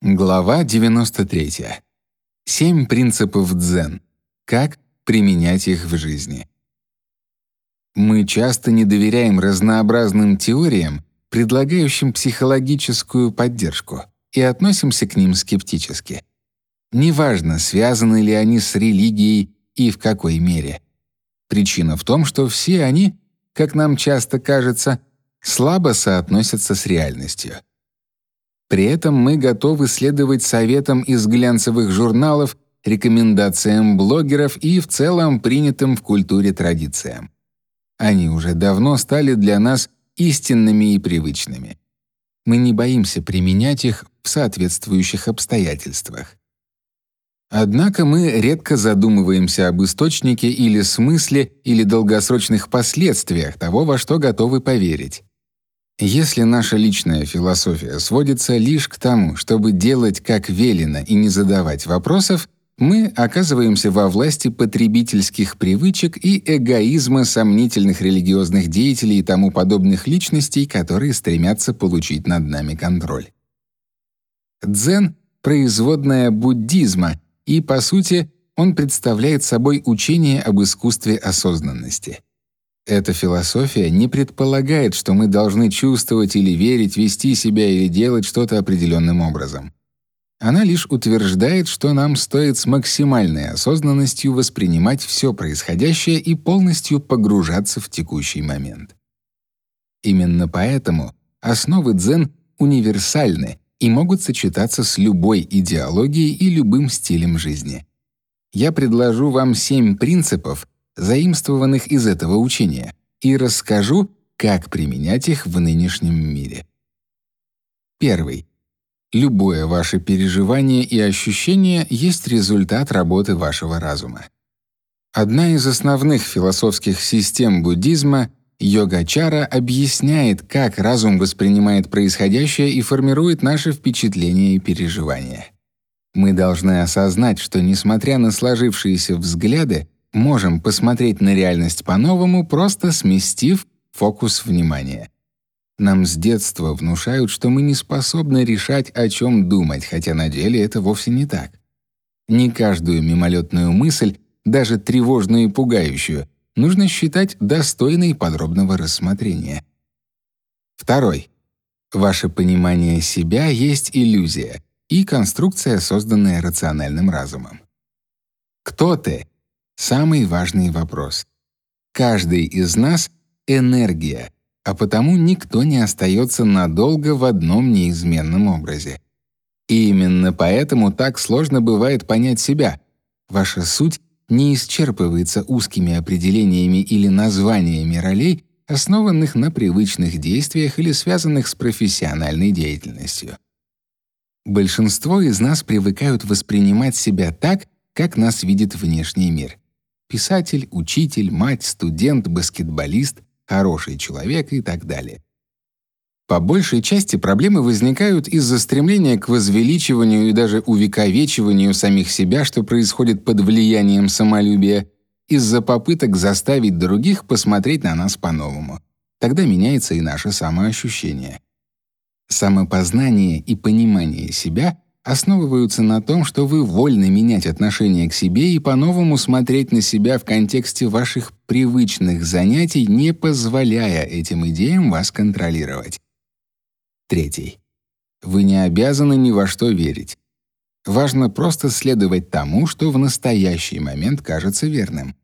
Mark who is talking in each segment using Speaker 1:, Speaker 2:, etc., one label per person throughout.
Speaker 1: Глава 93. Семь принципов дзен. Как применять их в жизни. Мы часто не доверяем разнообразным теориям, предлагающим психологическую поддержку, и относимся к ним скептически. Неважно, связаны ли они с религией и в какой мере. Причина в том, что все они, как нам часто кажется, слабо соотносятся с реальностью. При этом мы готовы следовать советам из глянцевых журналов, рекомендациям блогеров и в целом принятым в культуре традициям. Они уже давно стали для нас истинными и привычными. Мы не боимся применять их в соответствующих обстоятельствах. Однако мы редко задумываемся об источнике или смысле или долгосрочных последствиях того, во что готовы поверить. Если наша личная философия сводится лишь к тому, чтобы делать как велено и не задавать вопросов, мы оказываемся во власти потребительских привычек и эгоизма сомнительных религиозных деятелей и тому подобных личностей, которые стремятся получить над нами контроль. Дзен — производная буддизма, и, по сути, он представляет собой учение об искусстве осознанности — эта философия не предполагает, что мы должны чувствовать или верить, вести себя или делать что-то определенным образом. Она лишь утверждает, что нам стоит с максимальной осознанностью воспринимать все происходящее и полностью погружаться в текущий момент. Именно поэтому основы дзен универсальны и могут сочетаться с любой идеологией и любым стилем жизни. Я предложу вам семь принципов, заимствованных из этого учения, и расскажу, как применять их в нынешнем мире. Первый. Любое ваше переживание и ощущение есть результат работы вашего разума. Одна из основных философских систем буддизма Йогачара объясняет, как разум воспринимает происходящее и формирует наши впечатления и переживания. Мы должны осознать, что несмотря на сложившиеся взгляды, можем посмотреть на реальность по-новому, просто сместив фокус внимания. Нам с детства внушают, что мы не способны решать, о чем думать, хотя на деле это вовсе не так. Не каждую мимолетную мысль, даже тревожную и пугающую, нужно считать достойной подробного рассмотрения. Второй. Ваше понимание себя есть иллюзия и конструкция, созданная рациональным разумом. Кто ты Самый важный вопрос. Каждый из нас — энергия, а потому никто не остается надолго в одном неизменном образе. И именно поэтому так сложно бывает понять себя. Ваша суть не исчерпывается узкими определениями или названиями ролей, основанных на привычных действиях или связанных с профессиональной деятельностью. Большинство из нас привыкают воспринимать себя так, как нас видит внешний мир писатель, учитель, мать, студент, баскетболист, хороший человек и так далее. По большей части проблемы возникают из-за стремления к возвеличиванию и даже увековечиванию самих себя, что происходит под влиянием самолюбия, из-за попыток заставить других посмотреть на нас по-новому. Тогда меняется и наше самоощущение. Самопознание и понимание себя основываются на том, что вы вольны менять отношение к себе и по-новому смотреть на себя в контексте ваших привычных занятий, не позволяя этим идеям вас контролировать. Третий. Вы не обязаны ни во что верить. Важно просто следовать тому, что в настоящий момент кажется верным.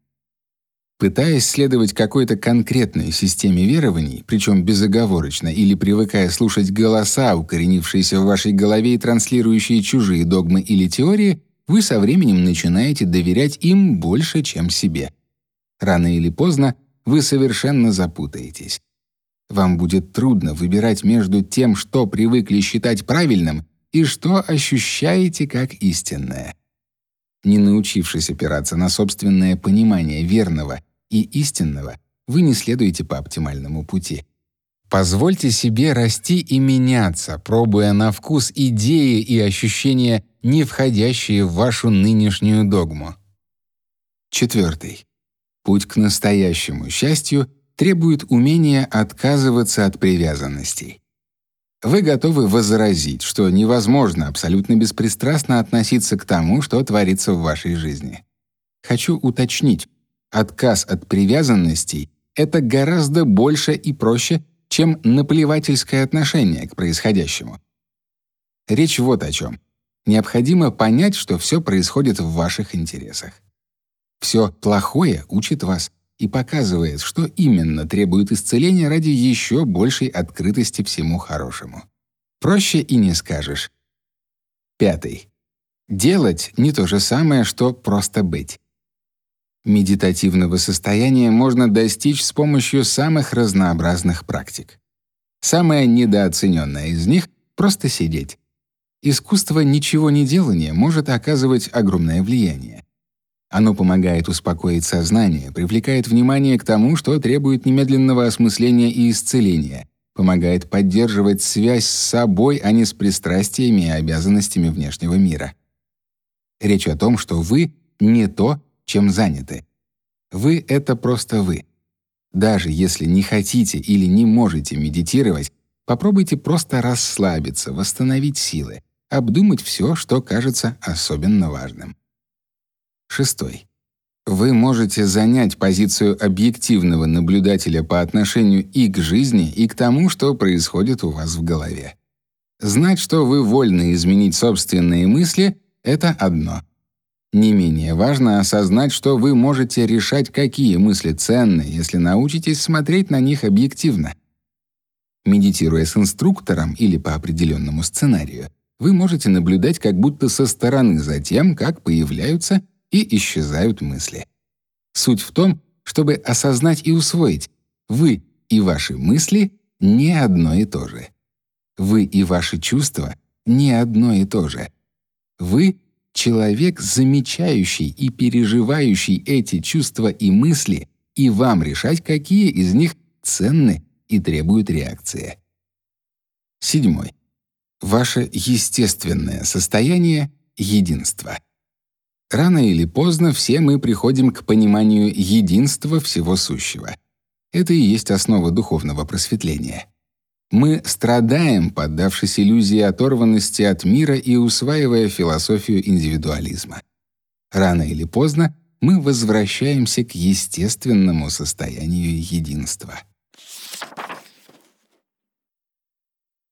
Speaker 1: Пытаясь следовать какой-то конкретной системе верований, причем безоговорочно или привыкая слушать голоса, укоренившиеся в вашей голове и транслирующие чужие догмы или теории, вы со временем начинаете доверять им больше, чем себе. Рано или поздно вы совершенно запутаетесь. Вам будет трудно выбирать между тем, что привыкли считать правильным, и что ощущаете как истинное. Не научившись опираться на собственное понимание верного и истинного, вы не следуете по оптимальному пути. Позвольте себе расти и меняться, пробуя на вкус идеи и ощущения, не входящие в вашу нынешнюю догму. Четвертый. Путь к настоящему счастью требует умения отказываться от привязанностей. Вы готовы возразить, что невозможно абсолютно беспристрастно относиться к тому, что творится в вашей жизни. Хочу уточнить, отказ от привязанностей — это гораздо больше и проще, чем наплевательское отношение к происходящему. Речь вот о чем. Необходимо понять, что все происходит в ваших интересах. Все плохое учит вас и показывает, что именно требует исцеления ради еще большей открытости всему хорошему. Проще и не скажешь. Пятый. Делать не то же самое, что просто быть. Медитативного состояния можно достичь с помощью самых разнообразных практик. Самое недооцененное из них — просто сидеть. Искусство ничего не делания может оказывать огромное влияние. Оно помогает успокоить сознание, привлекает внимание к тому, что требует немедленного осмысления и исцеления, помогает поддерживать связь с собой, а не с пристрастиями и обязанностями внешнего мира. Речь о том, что вы не то, чем заняты. Вы — это просто вы. Даже если не хотите или не можете медитировать, попробуйте просто расслабиться, восстановить силы, обдумать все, что кажется особенно важным. Шестой. Вы можете занять позицию объективного наблюдателя по отношению и к жизни, и к тому, что происходит у вас в голове. Знать, что вы вольны изменить собственные мысли — это одно — не менее важно осознать, что вы можете решать, какие мысли ценны, если научитесь смотреть на них объективно. Медитируя с инструктором или по определенному сценарию, вы можете наблюдать как будто со стороны за тем, как появляются и исчезают мысли. Суть в том, чтобы осознать и усвоить, вы и ваши мысли не одно и то же. Вы и ваши чувства не одно и то же. Вы человек, замечающий и переживающий эти чувства и мысли, и вам решать, какие из них ценны и требуют реакции. Седьмой. Ваше естественное состояние — единство. Рано или поздно все мы приходим к пониманию единства всего сущего. Это и есть основа духовного просветления. Мы страдаем, поддавшись иллюзии оторванности от мира и усваивая философию индивидуализма. Рано или поздно мы возвращаемся к естественному состоянию единства.